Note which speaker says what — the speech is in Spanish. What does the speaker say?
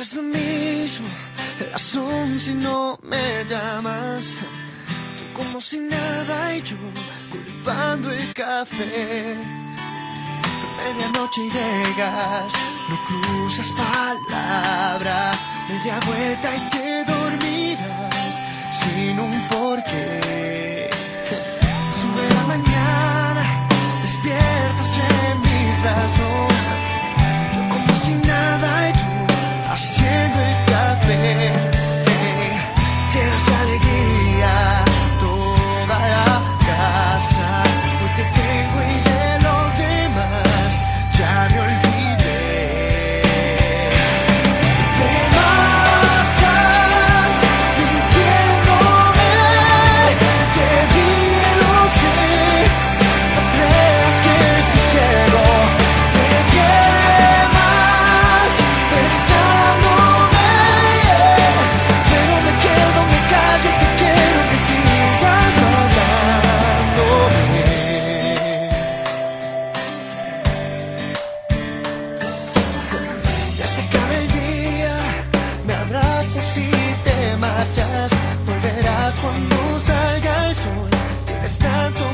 Speaker 1: es lo mismo, las once y no me llamas. Tú como si nada y yo culpando el café. Medianoche y llegas, no cruzas palabra, media vuelta y te si te marchas, volverás cuando salga el sol. Tienes tanto